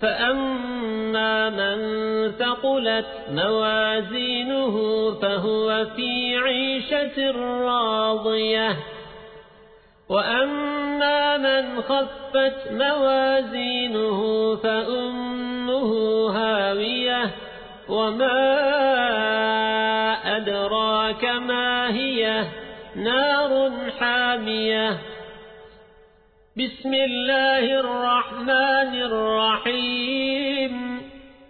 فأما من ثقلت موازينه فهو في عيشة راضية. وأما من خفت موازينه فأمه هاوية. وما أدراك ما هي نار حامية. بسم الله الرحمن الرحيم.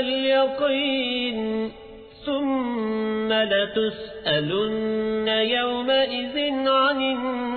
اليقين ثم لتسألن يومئذ عن النعيم